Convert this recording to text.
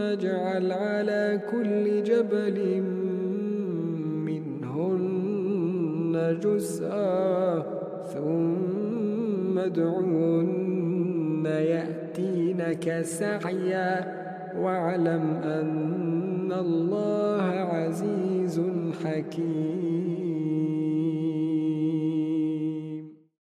اجعل على كل جبل منهن جزءا ثم ادعون يأتينك سعيا واعلم أن الله عزيز حكيم.